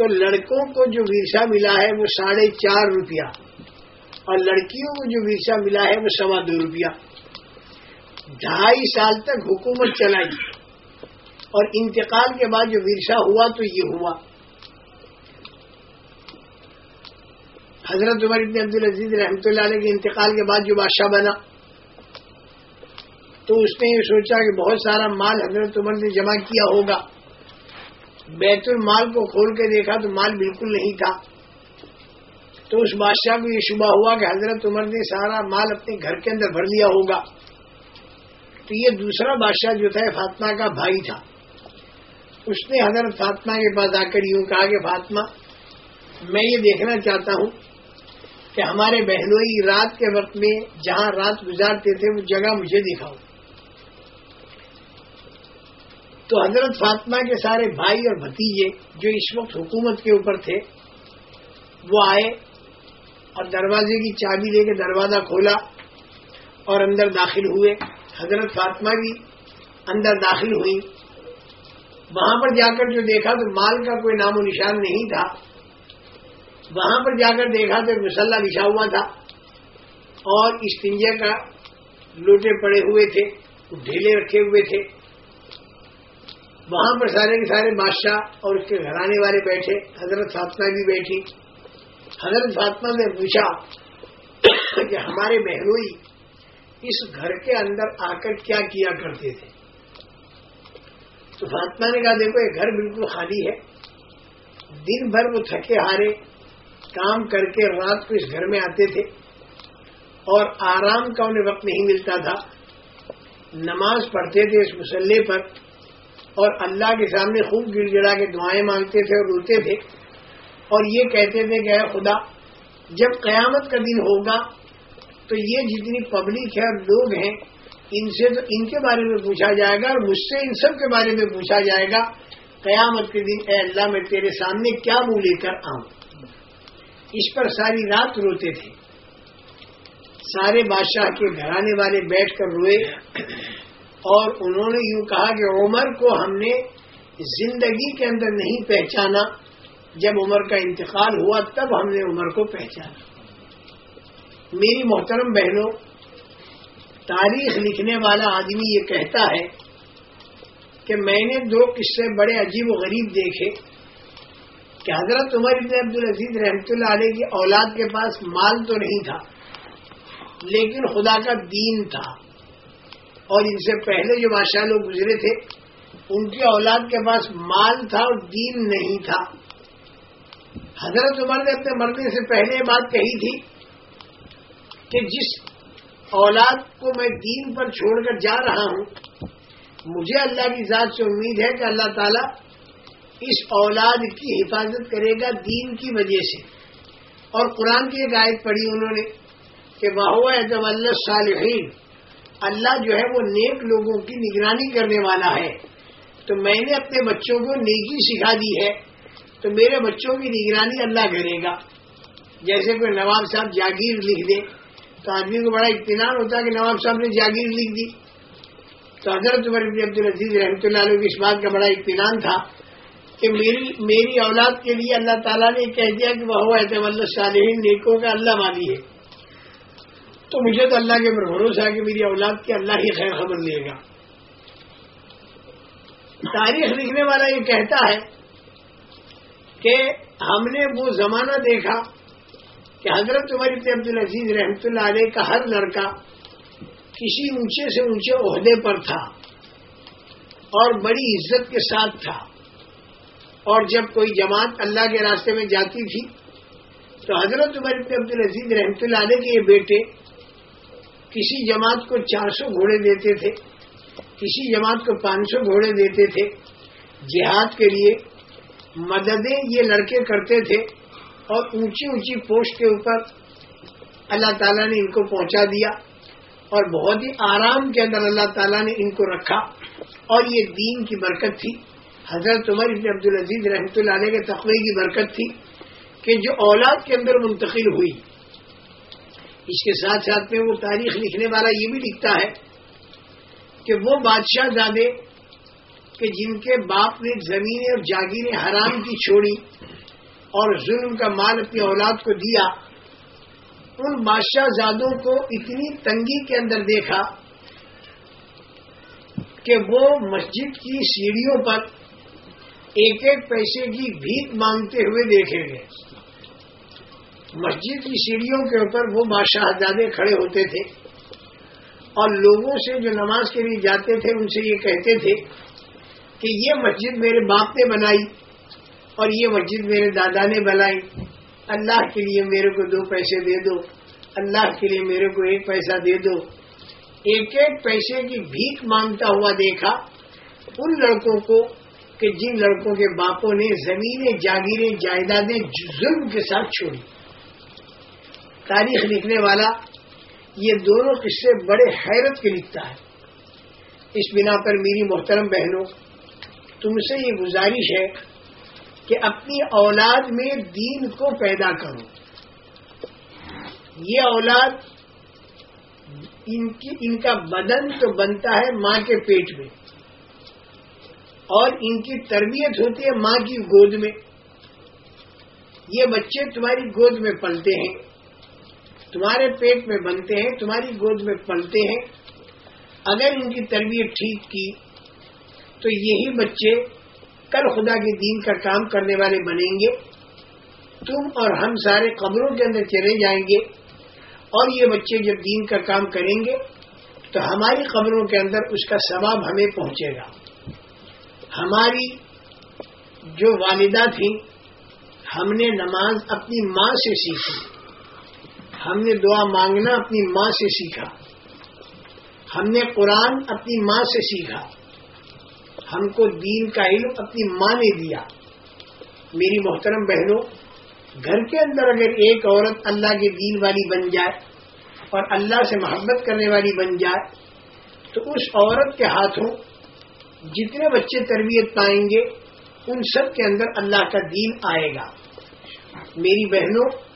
تو لڑکوں کو جو ورثہ ملا ہے وہ ساڑھے چار روپیہ اور لڑکیوں کو جو ورثہ ملا ہے وہ سوا دو روپیہ۔ ڈھائی سال تک حکومت چلائی۔ اور انتقال کے بعد جو ورثہ ہوا تو یہ ہوا۔ حضرت عمر ابن عبد العزیز رحمۃ اللہ علیہ کے انتقال کے بعد جو بادشاہ بنا، تو اس نے یہ سوچا کہ بہت سارا مال حضرت عمر نے جمع کیا ہوگا۔ بیت المال کو کھول کے دیکھا تو مال بالکل نہیں تھا۔ تو اس بادشاہ کو یہ شبہ ہوا کہ حضرت عمر نے سارا مال اپنے گھر کے اندر بھر لیا ہوگا۔ تو یہ دوسرا بادشاہ جو تھا فاطمہ کا بھائی تھا۔ اس نے حضرت فاطمہ کے پاس آ کر یوں کہا کہ فاطمہ، میں یہ دیکھنا چاہتا ہوں کہ ہمارے بہنوئی رات کے وقت میں جہاں رات گزارتے تھے، وہ جگہ مجھے دکھاؤ۔ تو حضرت فاطمہ کے سارے بھائی اور بھتیجے جو اس وقت حکومت کے اوپر تھے، وہ آئے اور دروازے کی چابی لے کے دروازہ کھولا اور اندر داخل ہوئے۔ حضرت فاطمہ بھی اندر داخل ہوئی۔ وہاں پر جا کر جو دیکھا تو مال کا کوئی نام و نشان نہیں تھا۔ وہاں پر جا کر دیکھا تو مسلح بچھا ہوا تھا اور استنجا کا لوٹے پڑے ہوئے تھے، ڈھیلے رکھے ہوئے تھے۔ وہاں پر سارے کے سارے بادشاہ اور اس کے گھرانے والے بیٹھے، حضرت فاطمہ بھی بیٹھی حضرت فاطمہ نے پوچھا کہ ہمارے بہنوئی اس گھر کے اندر آ کر کیا کیا کرتے تھے؟ تو فاطمہ نے کہا، دیکھو، یہ گھر بالکل خالی ہے۔ دن بھر وہ تھکے ہارے کام کر کے رات کو اس گھر میں آتے تھے۔ اور آرام کا انہیں وقت نہیں ملتا تھا۔ نماز پڑھتے تھے اس مسلح پر۔ اور اللہ کے سامنے خوب گڑ گڑا کے دعائیں مانگتے تھے اور روتے تھے اور یہ کہتے تھے کہ اے خدا، جب قیامت کا دن ہوگا تو یہ جتنی پبلک ہے اور لوگ ہیں، ان سے تو ان کے بارے میں پوچھا جائے گا اور مجھ سے ان سب کے بارے میں پوچھا جائے گا، قیامت کے دن اے اللہ، میں تیرے سامنے کیا منہ لے کر آؤں؟ اس پر ساری رات روتے تھے۔ سارے بادشاہ کے گھرانے والے بیٹھ کر روئے۔ اور انہوں نے یوں کہا کہ عمر کو ہم نے زندگی کے اندر نہیں پہچانا۔ جب عمر کا انتقال ہوا تب ہم نے عمر کو پہچانا۔ میری محترم بہنوں، تاریخ لکھنے والا آدمی یہ کہتا ہے کہ میں نے دو قصے بڑے عجیب و غریب دیکھے۔ کہ حضرت عمر ابن عبد العزیز رحمۃ اللہ علیہ کی اولاد کے پاس مال تو نہیں تھا، لیکن خدا کا دین تھا۔ اور ان سے پہلے جو بادشاہ لوگ گزرے تھے، ان کی اولاد کے پاس مال تھا اور دین نہیں تھا۔ حضرت عمر نے اپنے مرنے سے پہلے یہ بات کہی تھی کہ جس اولاد کو میں دین پر چھوڑ کر جا رہا ہوں، مجھے اللہ کی ذات سے امید ہے کہ اللہ تعالیٰ اس اولاد کی حفاظت کرے گا دین کی وجہ سے۔ اور قرآن کی ایک آیت پڑھی انہوں نے کہ واہ اللہ صالحین اللہ جو ہے وہ نیک لوگوں کی نگرانی کرنے والا ہے۔ تو میں نے اپنے بچوں کو نیکی سکھا دی ہے۔ تو میرے بچوں کی نگرانی اللہ کرے گا۔ جیسے کوئی نواب صاحب جاگیر لکھ دے، تو آدمی کو بڑا اطمینان ہوتا ہے کہ نواب صاحب نے جاگیر لکھ دی۔ تو حضرت عمر عبد العزیز رحمۃ اللہ علیہ کو اس بات کا بڑا اطمینان تھا کہ میری میری اولاد کے لیے اللہ تعالیٰ نے کہہ دیا کہ وہ اعتم اللہ صالحین، نیکوں کا اللہ مانی ہے۔ تو مجھے تو اللہ کے بھروسہ ہے کہ میری اولاد کی اللہ ہی خیر خبر لے گا۔ تاریخ لکھنے والا یہ کہتا ہے کہ ہم نے وہ زمانہ دیکھا کہ حضرت عمر ابن عبد العزیز رحمۃ اللہ علیہ کا ہر لڑکا کسی اونچے سے اونچے عہدے پر تھا اور بڑی عزت کے ساتھ تھا۔ اور جب کوئی جماعت اللہ کے راستے میں جاتی تھی تو حضرت عمر ابن عبد العزیز رحمۃ اللہ علیہ کے یہ بیٹے کسی جماعت کو چار سو گھوڑے دیتے تھے، کسی جماعت کو پانچ سو گھوڑے دیتے تھے۔ جہاد کے لیے مددیں یہ لڑکے کرتے تھے اور اونچی اونچی پوسٹ کے اوپر اللہ تعالیٰ نے ان کو پہنچا دیا اور بہت ہی آرام کے اندر اللہ تعالیٰ نے ان کو رکھا اور یہ دین کی برکت تھی۔ حضرت عمر ابن عبد العزیز رحمۃ اللہ علیہ کے تقوی کی برکت تھی کہ جو اولاد کے اندر منتقل ہوئی۔ اس کے ساتھ ساتھ میں وہ تاریخ لکھنے والا یہ بھی لکھتا ہے کہ وہ بادشاہ زادے کہ جن کے باپ نے زمینیں اور جاگیریں حرام کی چھوڑی اور ظلم کا مال اپنی اولاد کو دیا، ان بادشاہ زادوں کو اتنی تنگی کے اندر دیکھا کہ وہ مسجد کی سیڑھیوں پر ایک ایک پیسے کی بھیک مانگتے ہوئے دیکھے گئے۔ مسجد کی سیڑھیوں کے اوپر وہ بادشاہزادے کھڑے ہوتے تھے اور لوگوں سے جو نماز کے لیے جاتے تھے، ان سے یہ کہتے تھے کہ یہ مسجد میرے باپ نے بنائی اور یہ مسجد میرے دادا نے بنائی۔ اللہ کے لیے میرے کو دو پیسے دے دو، اللہ کے لیے میرے کو ایک پیسہ دے دو۔ ایک ایک پیسے کی بھیک مانگتا ہوا دیکھا ان لڑکوں کو کہ جن لڑکوں کے باپوں نے زمینیں، جاگیریں، جائیدادیں ظلم کے ساتھ چھوڑی۔ تاریخ لکھنے والا یہ دونوں قصے بڑے حیرت کے لکھتا ہے۔ اس بنا پر میری محترم بہنوں، تم سے یہ گزارش ہے کہ اپنی اولاد میں دین کو پیدا کرو۔ یہ اولاد ان کی، ان کا بدن تو بنتا ہے ماں کے پیٹ میں، اور ان کی تربیت ہوتی ہے ماں کی گود میں۔ یہ بچے تمہاری گود میں پلتے ہیں۔ تمہارے پیٹ میں بنتے ہیں، تمہاری گود میں پلتے ہیں۔ اگر ان کی تربیت ٹھیک کی، تو یہی بچے کل خدا کے دین کا کام کرنے والے بنیں گے۔ تم اور ہم سارے قبروں کے اندر چلے جائیں گے۔ اور یہ بچے جب دین کا کام کریں گے، تو ہماری قبروں کے اندر اس کا ثواب ہمیں پہنچے گا۔ ہماری جو والدہ تھیں، ہم نے نماز اپنی ماں سے سیکھی۔ ہم نے دعا مانگنا اپنی ماں سے سیکھا۔ ہم نے قرآن اپنی ماں سے سیکھا۔ ہم کو دین کا علم اپنی ماں نے دیا۔ میری محترم بہنوں، گھر کے اندر اگر ایک عورت اللہ کے دین والی بن جائے اور اللہ سے محبت کرنے والی بن جائے، تو اس عورت کے ہاتھوں جتنے بچے تربیت پائیں گے، ان سب کے اندر اللہ کا دین آئے گا۔ میری بہنوں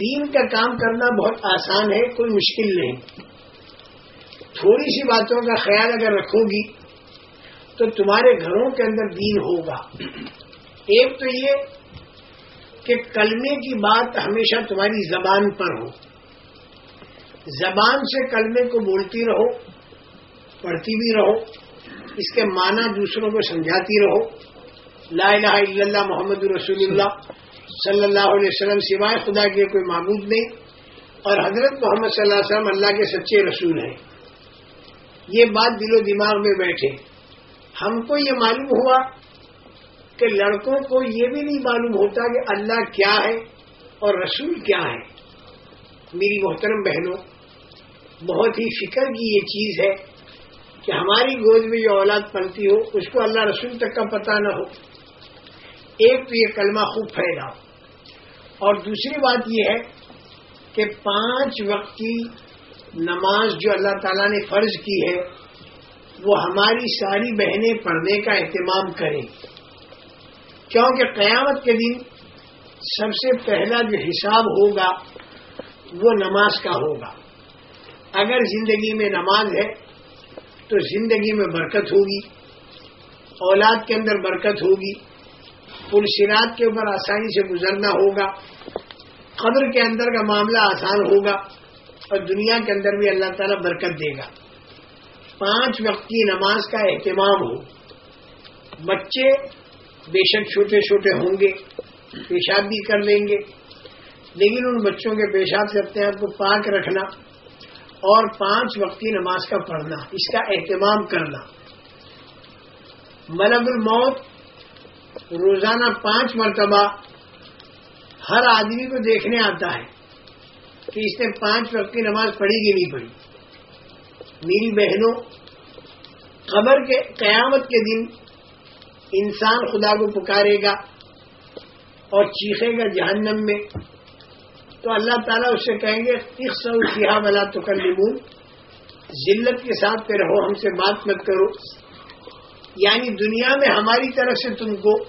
دین کا کام کرنا بہت آسان ہے، کوئی مشکل نہیں۔ تھوڑی سی باتوں کا خیال اگر رکھو گی، تو تمہارے گھروں کے اندر دین ہوگا۔ ایک تو یہ کہ کلمے کی بات ہمیشہ تمہاری زبان پر ہو۔ زبان سے کلمے کو بولتی رہو، پڑھتی بھی رہو، اس کے معنی دوسروں کو سمجھاتی رہو۔ لا الہ الا اللہ محمد رسول اللہ۔ صلی اللہ علیہ وسلم سوائے خدا کے کوئی معبود نہیں اور حضرت محمد صلی اللہ علیہ وسلم اللہ کے سچے رسول ہیں۔ یہ بات دل و دماغ میں بیٹھے۔ ہم کو یہ معلوم ہوا کہ لڑکوں کو یہ بھی نہیں معلوم ہوتا کہ اللہ کیا ہے اور رسول کیا ہے میری محترم بہنوں، بہت ہی فکر کی یہ چیز ہے کہ ہماری گود میں جو اولاد پلتی ہو، اس کو اللہ رسول تک کا پتہ نہ ہو۔ ایک تو یہ کلمہ خوب پھیلاؤ۔ اور دوسری بات یہ ہے کہ پانچ وقت کی نماز جو اللہ تعالیٰ نے فرض کی ہے، وہ ہماری ساری بہنیں پڑھنے کا اہتمام کریں۔ کیونکہ قیامت کے دن سب سے پہلا جو حساب ہوگا، وہ نماز کا ہوگا۔ اگر زندگی میں نماز ہے، تو زندگی میں برکت ہوگی، اولاد کے اندر برکت ہوگی۔ پلسرات کے اوپر آسانی سے گزرنا ہوگا۔ قبر کے اندر کا معاملہ آسان ہوگا اور دنیا کے اندر بھی اللہ تعالیٰ برکت دے گا۔ پانچ وقت کی نماز کا اہتمام ہو۔ بچے بے شک چھوٹے چھوٹے ہوں گے، پیشاب بھی کر لیں گے۔ لیکن ان بچوں کے پیشاب سے اپنے آپ کو پاک رکھنا اور پانچ وقت کی نماز کا پڑھنا، اس کا اہتمام کرنا۔ ملب الموت روزانہ پانچ مرتبہ ہر آدمی کو دیکھنے آتا ہے کہ اس نے پانچ وقت کی نماز پڑھی کہ نہیں پڑھی۔ میری بہنوں، قبر کے قیامت کے دن انسان خدا کو پکارے گا اور چیخے گا جہنم میں۔ تو اللہ تعالیٰ اس سے کہیں گے سیاح والا تو کر ذلت کے ساتھ پہ رہو ہم سے بات مت کرو۔ یعنی دنیا میں ہماری طرف سے تم کو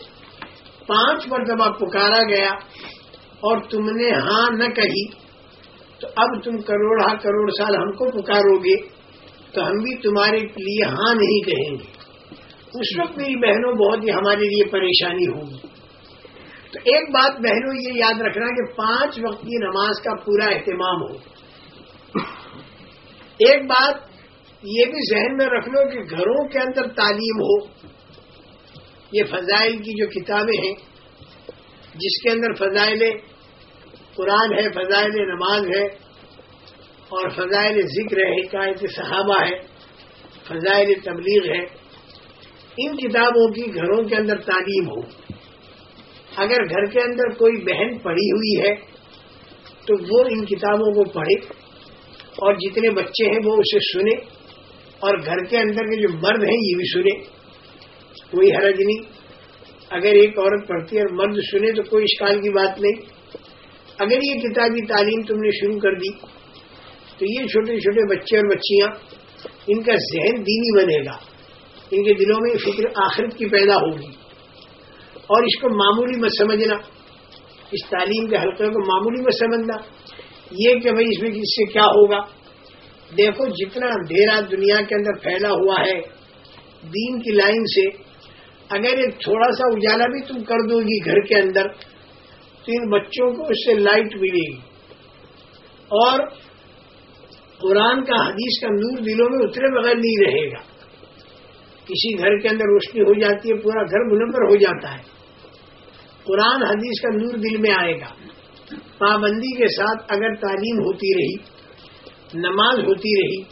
پانچ مرتبہ پکارا گیا اور تم نے ہاں نہ کہی، تو اب تم کروڑا کروڑ سال ہم کو پکارو گے، تو ہم بھی تمہارے لیے ہاں نہیں کہیں گے۔ اس وقت میری بہنوں بہت ہی ہمارے لیے پریشانی ہوگی۔ تو ایک بات بہنوں یہ یاد رکھنا کہ پانچ وقت کی نماز کا پورا اہتمام ہو۔ ایک بات یہ بھی ذہن میں رکھ لو کہ گھروں کے اندر تعلیم ہو، یہ فضائل کی جو کتابیں ہیں، جس کے اندر فضائل قرآن ہے، فضائل نماز ہے، اور فضائل ذکر ہے، حکایت صحابہ ہے، فضائل تبلیغ ہے، ان کتابوں کی گھروں کے اندر تعلیم ہو۔ اگر گھر کے اندر کوئی بہن پڑھی ہوئی ہے، تو وہ ان کتابوں کو پڑھے اور جتنے بچے ہیں وہ اسے سنے اور گھر کے اندر کے جو مرد ہیں، یہ بھی سنے کوئی حرج نہیں۔ اگر ایک عورت پڑھتی ہے اور مرد سنے تو کوئی اشکال کی بات نہیں۔ اگر یہ کتابی تعلیم تم نے شروع کر دی، تو یہ چھوٹے چھوٹے بچے اور بچیاں ان کا ذہن دینی بنے گا۔ ان کے دلوں میں فکر آخرت کی پیدا ہوگی۔ اور اس کو معمولی مت سمجھنا۔ اس تعلیم کے حلقے کو معمولی مت سمجھنا۔ یہ کہ بھائی اس میں اس سے کیا ہوگا۔ دیکھو جتنا اندھیرا دنیا کے اندر پھیلا ہوا ہے، دین کی لائن سے، اگر ایک تھوڑا سا اجالا بھی تم کر دو گی گھر کے اندر، تو ان بچوں کو اس سے لائٹ ملے گی۔ اور قرآن کا حدیث کا نور دلوں میں اترے بغیر نہیں رہے گا۔ کسی گھر کے اندر روشنی ہو جاتی ہے، پورا گھر منور ہو جاتا ہے۔ قرآن حدیث کا نور دل میں آئے گا۔ پابندی کے ساتھ اگر تعلیم ہوتی رہی نماز ہوتی رہی۔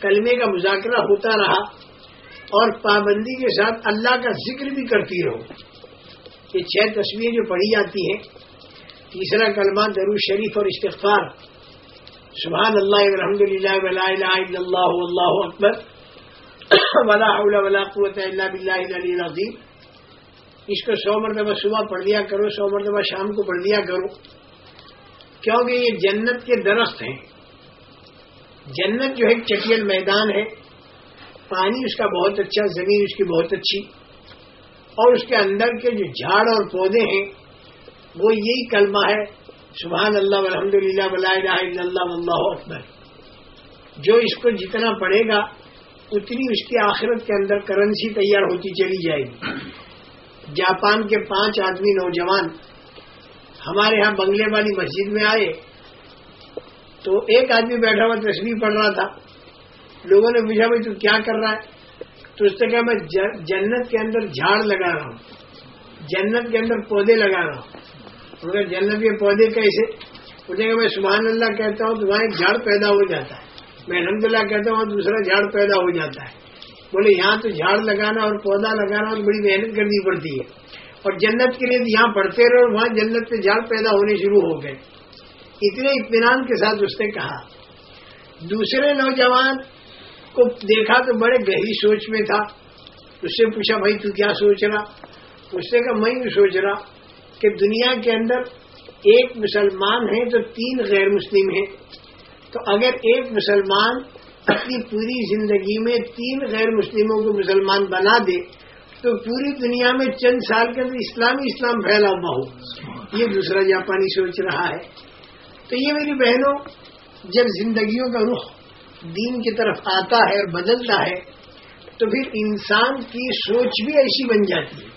کلمے کا مذاکرہ ہوتا رہا اور پابندی کے ساتھ اللہ کا ذکر بھی کرتی رہو۔ یہ چھ تصویریں جو پڑھی جاتی ہیں، تیسرا کلمہ درو شریف اور استغفار۔ سبحان اللہ الحمد للہ ولا الہ الا اللہ اللہ اکبر۔ ولا حول ولا قوت الا باللہ العلی العظیم۔ اس کو سو مرتبہ صبح پڑھ لیا کرو، سو مرتبہ شام کو پڑھ لیا کرو۔ کیونکہ یہ جنت کے درخت ہیں۔ جنت جو ہے چٹیل میدان ہے۔ پانی اس کا بہت اچھا زمین اس کی بہت اچھی۔ اور اس کے اندر کے جو جھاڑ اور پودے ہیں، وہ یہی کلمہ ہے، سبحان اللہ الحمد للہ اللہ اللہ اکبر۔ جو اس کو جتنا پڑے گا، اتنی اس کی آخرت کے اندر کرنسی تیار ہوتی چلی جائے گی۔ جاپان کے پانچ آدمی نوجوان ہمارے ہاں بنگلے والی مسجد میں آئے۔ تو ایک آدمی بیٹھا ہوا تصویر پڑھ رہا تھا۔ لوگوں نے پوچھا، بھائی، تو کیا کر رہا ہے؟ تو اس نے کہا، میں جنت کے اندر جھاڑ لگا رہا ہوں۔ جنت کے اندر پودے لگا رہا ہوں۔ مگر جنت کے پودے کیسے؟ اس نے کہا، میں سبحان اللہ کہتا ہوں تو وہاں ایک جھاڑ پیدا ہو جاتا ہے۔ میں الحمد للہ کہتا ہوں دوسرا جھاڑ پیدا ہو جاتا ہے۔ بولے، یہاں تو جھاڑ لگانا اور پودا لگانا اور بڑی محنت کرنی پڑتی ہے۔ اور جنت کے لیے یہاں پڑھتے رہے اور وہاں جنت پہ جھاڑ پیدا ہونے شروع ہو گئے۔ اتنے اطمینان کے ساتھ اس نے کہا، دوسرے نوجوان کو دیکھا تو بڑے گہری سوچ میں تھا۔ اس سے پوچھا، بھائی، تو کیا سوچ رہا؟ اس نے کہا، میں بھی سوچ رہا کہ دنیا کے اندر ایک مسلمان ہے تو تین غیر مسلم ہیں۔ تو اگر ایک مسلمان اپنی پوری زندگی میں تین غیر مسلموں کو مسلمان بنا دے، تو پوری دنیا میں چند سال کے اندر اسلامی اسلام پھیلا ہوا ہو۔ یہ دوسرا جاپانی سوچ رہا ہے۔ تو یہ میری بہنوں، جب زندگیوں کا رخ دین کی طرف آتا ہے اور بدلتا ہے، تو پھر انسان کی سوچ بھی ایسی بن جاتی ہے۔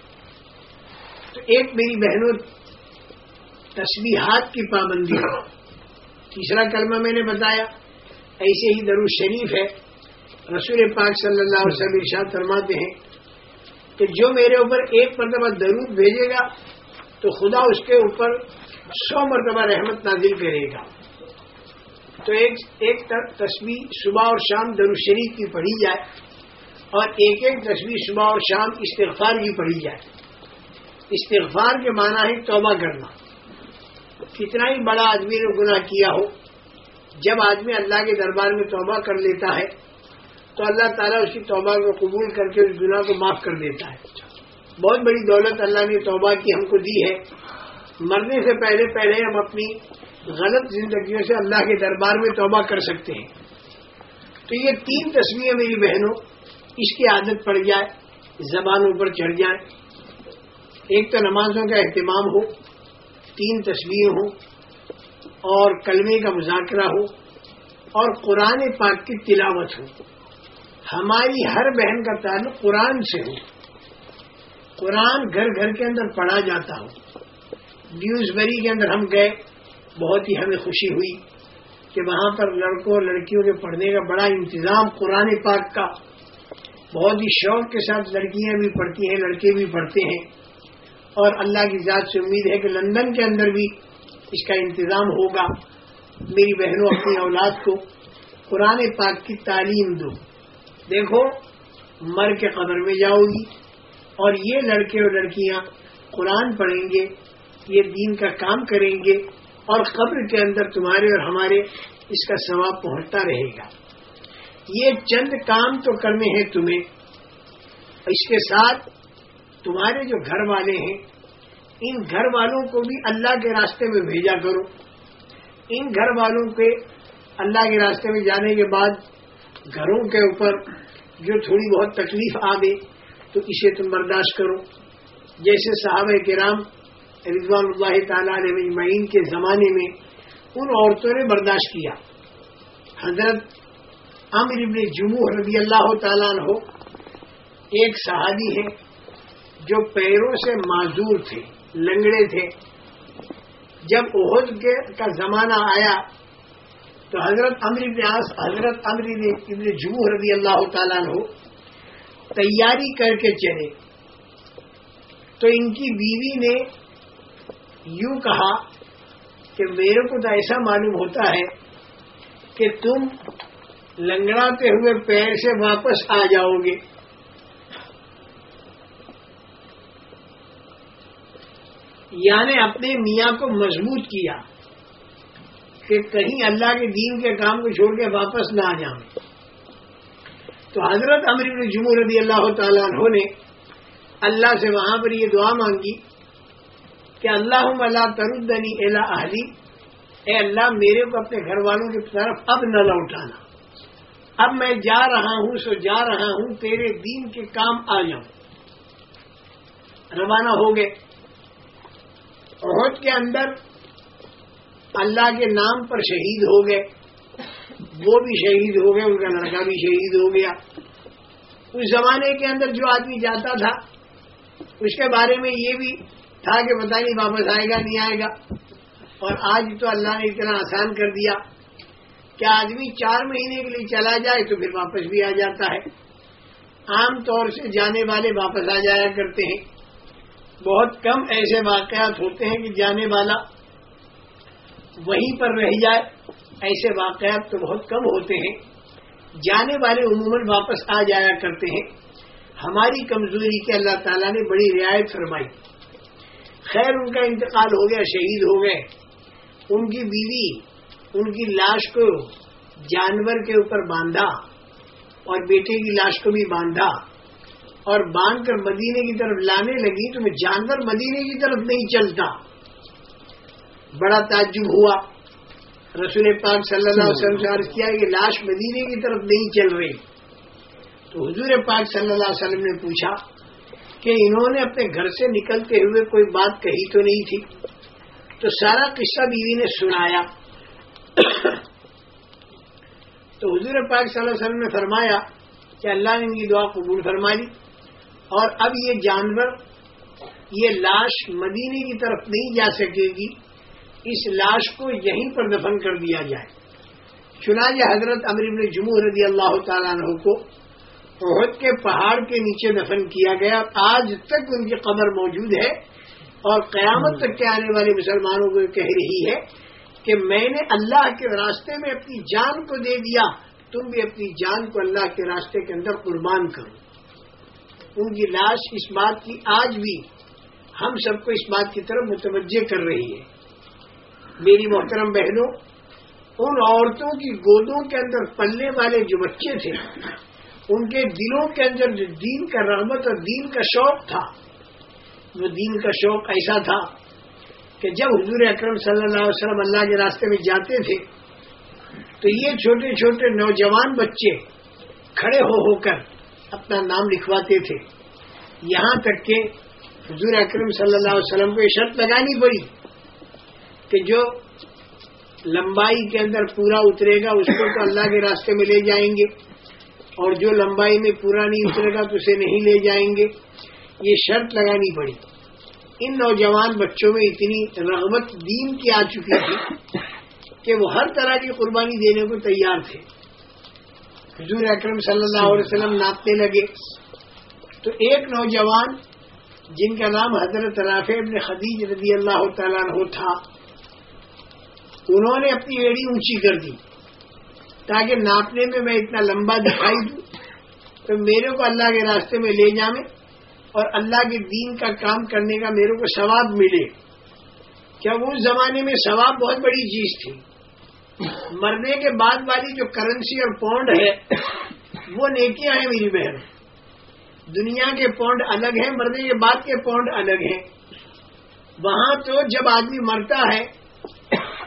تو ایک میری بہنوں، تسبیحات کی پابندی ہے۔ تیسرا کلمہ میں نے بتایا، ایسے ہی درو شریف ہے۔ رسول پاک صلی اللہ علیہ وسلم ارشاد فرماتے ہیں کہ جو میرے اوپر ایک مرتبہ درود بھیجے گا، تو خدا اس کے اوپر سو مرتبہ رحمت نازل کرے گا۔ تو ایک ایک تصویر صبح اور شام شریف کی پڑھی جائے اور ایک ایک تصویر صبح اور شام استغفار کی پڑھی جائے۔ استغفار کے معنی ہے توبہ کرنا۔ کتنا ہی بڑا آدمی نے گناہ کیا ہو، جب آدمی اللہ کے دربار میں توبہ کر لیتا ہے، تو اللہ تعالیٰ اس کی توبہ کو قبول کر کے اس گناہ کو معاف کر دیتا ہے۔ بہت بڑی دولت اللہ نے توبہ کی ہم کو دی ہے۔ مرنے سے پہلے پہلے ہم اپنی غلط زندگیوں سے اللہ کے دربار میں توبہ کر سکتے ہیں۔ تو یہ تین تصویریں میری بہنوں، اس کی عادت پڑ جائے زبانوں پر چڑھ جائے۔ ایک تو نمازوں کا اہتمام ہو، تین تصویریں ہوں، اور کلمے کا مذاکرہ ہو، اور قرآن پاک کی تلاوت ہو۔ ہماری ہر بہن کا تعلق قرآن سے ہو۔ قرآن گھر گھر کے اندر پڑھا جاتا ہو۔ ڈیوز بری کے اندر ہم گئے، بہت ہی ہمیں خوشی ہوئی کہ وہاں پر لڑکوں اور لڑکیوں کے پڑھنے کا بڑا انتظام قرآن پاک کا۔ بہت ہی شوق کے ساتھ لڑکیاں بھی پڑھتی ہیں، لڑکے بھی پڑھتے ہیں۔ اور اللہ کی ذات سے امید ہے کہ لندن کے اندر بھی اس کا انتظام ہوگا۔ میری بہنوں، اپنی اولاد کو قرآن پاک کی تعلیم دو۔ دیکھو، مر کے قبر میں جاؤ گی اور یہ لڑکے اور لڑکیاں قرآن پڑھیں گے یہ دین کا کام کریں گے اور قبر کے اندر تمہارے اور ہمارے اس کا ثواب پہنچتا رہے گا۔ یہ چند کام تو کرنے ہیں تمہیں۔ اس کے ساتھ تمہارے جو گھر والے ہیں، ان گھر والوں کو بھی اللہ کے راستے میں بھیجا کرو۔ ان گھر والوں کے اللہ کے راستے میں جانے کے بعد گھروں کے اوپر جو تھوڑی بہت تکلیف آ گئی، تو اسے تم برداشت کرو۔ جیسے صحابہ کرام رضوان اللہ تعالیٰ علیہ مجمعین کے زمانے میں ان عورتوں نے برداشت کیا۔ حضرت امر ابن جموں رضی اللہ تعالیٰ ہو ایک صحابی ہے جو پیروں سے معذور تھے، لنگڑے تھے۔ جب عہد کا زمانہ آیا تو حضرت امر ابن آس حضرت امر ابن جموں رضی اللہ تعالیٰ ہو تیاری کر کے چلے۔ تو ان کی بیوی نے یوں کہا کہ میرے کو تو ایسا معلوم ہوتا ہے کہ تم لنگڑاتے ہوئے پیر سے واپس آ جاؤ گے۔ یعنی اپنے میاں کو مضبوط کیا کہ کہیں اللہ کے دین کے کام کو چھوڑ کے واپس نہ آ جاؤں۔ تو حضرت امریک جمہور رضی اللہ تعالیٰ عنہ نے اللہ سے وہاں پر یہ دعا مانگی کہ اللہ اللہ تردنی الا اہلی۔ اے اللہ، میرے کو اپنے گھر والوں کی طرف اب نہ لوٹانا اب میں جا رہا ہوں، سو جا رہا ہوں، تیرے دین کے کام آ جاؤں۔ روانہ ہو گئے۔ عہد کے اندر اللہ کے نام پر شہید ہو گئے۔ وہ بھی شہید ہو گئے، ان کا لڑکا بھی شہید ہو گیا۔ اس زمانے کے اندر جو آدمی جاتا تھا، اس کے بارے میں یہ بھی تھا کہ پتہ نہیں واپس آئے گا نہیں آئے گا۔ اور آج تو اللہ نے اتنا آسان کر دیا کہ آدمی چار مہینے کے لیے چلا جائے تو پھر واپس بھی آ جاتا ہے۔ عام طور سے جانے والے واپس آ جایا کرتے ہیں۔ بہت کم ایسے واقعات ہوتے ہیں کہ جانے والا وہیں پر رہ جائے۔ ایسے واقعات تو بہت کم ہوتے ہیں۔ جانے والے عموماً واپس آ جایا کرتے ہیں۔ ہماری کمزوری کے اللہ تعالیٰ نے بڑی رعایت فرمائی۔ خیر ان کا انتقال ہو گیا، شہید ہو گئے۔ ان کی بیوی، ان کی لاش کو جانور کے اوپر باندھا اور بیٹے کی لاش کو بھی باندھا اور باندھ کر مدینے کی طرف لانے لگی تو میں جانور مدینے کی طرف نہیں چلتا۔ بڑا تعجب ہوا۔ رسول پاک صلی اللہ علیہ وسلم سے عرض کیا کہ لاش مدینے کی طرف نہیں چل رہی۔ تو حضور پاک صلی اللہ علیہ وسلم نے پوچھا کہ انہوں نے اپنے گھر سے نکلتے ہوئے کوئی بات کہی تو نہیں تھی۔ تو سارا قصہ بیوی نے سنایا۔ تو حضور پاک صلی اللہ علیہ وسلم نے فرمایا کہ اللہ نے ان کی دعا قبول فرما لی اور اب یہ جانور، یہ لاش مدینے کی طرف نہیں جا سکے گی۔ اس لاش کو یہیں پر دفن کر دیا جائے۔ چنانچہ حضرت امر جموں رضی اللہ تعالیٰ عنہ کو عہد کے پہاڑ کے نیچے دفن کیا گیا۔ آج تک ان کی قبر موجود ہے اور قیامت تک کے آنے والے مسلمانوں کو کہہ رہی ہے کہ میں نے اللہ کے راستے میں اپنی جان کو دے دیا، تم بھی اپنی جان کو اللہ کے راستے کے اندر قربان کرو۔ ان کی لاش اس بات کی آج بھی ہم سب کو اس بات کی طرف متوجہ کر رہی ہے۔ میری محترم بہنوں، ان عورتوں کی گودوں کے اندر پلنے والے جو بچے تھے ان کے دلوں کے اندر جو دین کا رحمت اور دین کا شوق تھا، وہ دین کا شوق ایسا تھا کہ جب حضور اکرم صلی اللہ علیہ وسلم اللہ کے راستے میں جاتے تھے، تو یہ چھوٹے چھوٹے نوجوان بچے کھڑے ہو ہو کر اپنا نام لکھواتے تھے۔ یہاں تک کہ حضور اکرم صلی اللہ علیہ وسلم کو یہ شرط لگانی پڑی کہ جو لمبائی کے اندر پورا اترے گا، اس کو تو اللہ کے راستے میں لے جائیں گے۔ اور جو لمبائی میں پورا نہیں اترے گا تو اسے نہیں لے جائیں گے، یہ شرط لگانی پڑی۔ ان نوجوان بچوں میں اتنی رغبت دین کی آ چکی تھی کہ وہ ہر طرح کی قربانی دینے کو تیار تھے۔ حضور اکرم صلی اللہ علیہ وسلم ناپنے لگے۔ تو ایک نوجوان، جن کا نام حضرت رافع ابن خدیج رضی اللہ تعالیٰ عنہ تھا، انہوں نے اپنی ایڑی اونچی کر دی۔ تاکہ ناپنے میں میں اتنا لمبا دکھائی دوں تو میرے کو اللہ کے راستے میں لے جامے اور اللہ کے دین کا کام کرنے کا میرے کو ثواب ملے۔ کیا اس زمانے میں ثواب بہت بڑی چیز تھی۔ مرنے کے بعد والی جو کرنسی اور پونڈ ہے، وہ نیکیاں ہیں میری بہن۔ دنیا کے پونڈ الگ ہیں، مرنے کے بعد کے پونڈ الگ ہیں۔ وہاں تو جب آدمی مرتا ہے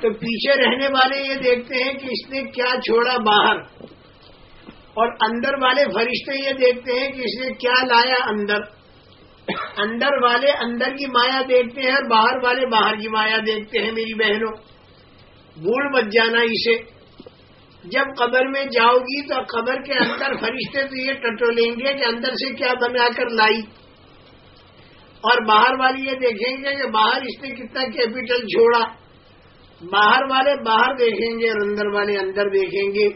تو پیچھے رہنے والے یہ دیکھتے ہیں کہ اس نے کیا چھوڑا باہر۔ اور اندر والے فرشتے یہ دیکھتے ہیں کہ اس نے کیا لایا اندر۔ اندر والے اندر کی مایا دیکھتے ہیں اور باہر والے باہر کی مایا دیکھتے ہیں میری بہنوں۔ بھول مت جانا اسے۔ جب قبر میں جاؤ گی تو قبر کے اندر فرشتے تو یہ ٹٹو لیں گے کہ اندر سے کیا بنا کر لائی۔ اور باہر والی یہ دیکھیں گے کہ باہر اس نے کتنا کیپیٹل چھوڑا۔ باہر والے باہر دیکھیں گے اور اندر والے اندر دیکھیں گے۔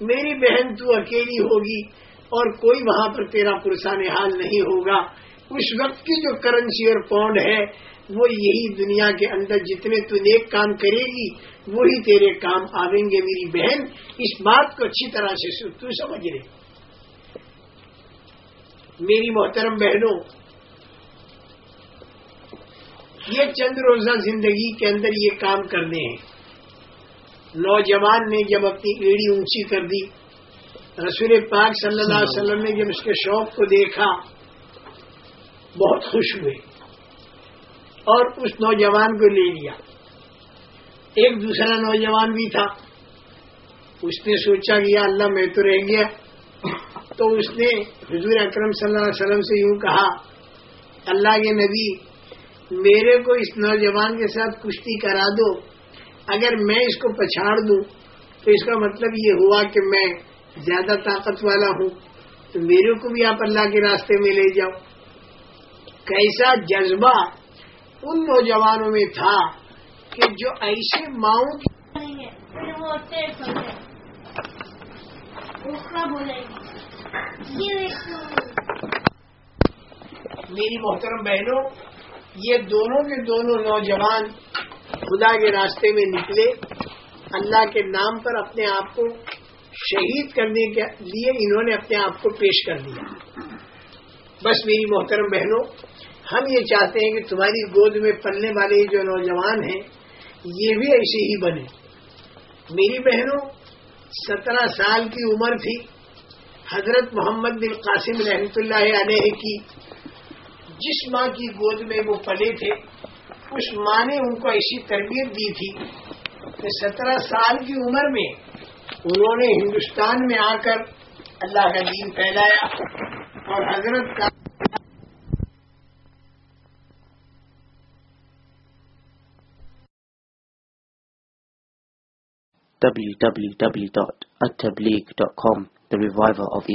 میری بہن تو اکیلی ہوگی اور کوئی وہاں پر تیرا پرسان حال نہیں ہوگا۔ اس وقت کی جو کرنسی اور پاؤنڈ ہے، وہ یہی دنیا کے اندر جتنے تو نیک کام کرے گی، وہی تیرے کام آئیں گے۔ میری بہن، اس بات کو اچھی طرح سے تو سمجھ رہے میری محترم بہنوں یہ چند روزہ زندگی کے اندر یہ کام کرنے ہیں۔ نوجوان نے جب اپنی ایڑی اونچی کر دی، رسول پاک صلی اللہ علیہ وسلم نے جب اس کے شوق کو دیکھا، بہت خوش ہوئے اور اس نوجوان کو لے لیا۔ ایک دوسرا نوجوان بھی تھا۔ اس نے سوچا کہ یا اللہ میں تو رہ گیا۔ تو اس نے حضور اکرم صلی اللہ علیہ وسلم سے یوں کہا، اللہ کے نبی میرے کو اس نوجوان کے ساتھ کشتی کرا دو۔ اگر میں اس کو پچھاڑ دوں تو اس کا مطلب یہ ہوا کہ میں زیادہ طاقت والا ہوں۔ تو میرے کو بھی آپ اللہ کے راستے میں لے جاؤ۔ کیسا جذبہ ان نوجوانوں میں تھا کہ جو ایسے ماؤں میری محترم بہنوں یہ دونوں کے دونوں نوجوان خدا کے راستے میں نکلے، اللہ کے نام پر اپنے آپ کو شہید کرنے کے لیے انہوں نے اپنے آپ کو پیش کر دیا۔ بس میری محترم بہنوں، ہم یہ چاہتے ہیں کہ تمہاری گود میں پلنے والے جو نوجوان ہیں، یہ بھی ایسے ہی بنے میری بہنوں، سترہ سال کی عمر تھی، حضرت محمد بن قاسم رحمت اللہ علیہ کی جس ماں کی گود میں وہ پلے تھے، اس ماں نے ان کو ایسی تربیت دی تھی کہ سترہ سال کی عمر میں انہوں نے ہندوستان میں آ کر اللہ کا دین پھیلایا اور حضرت کا www.attableek.com The Reviver of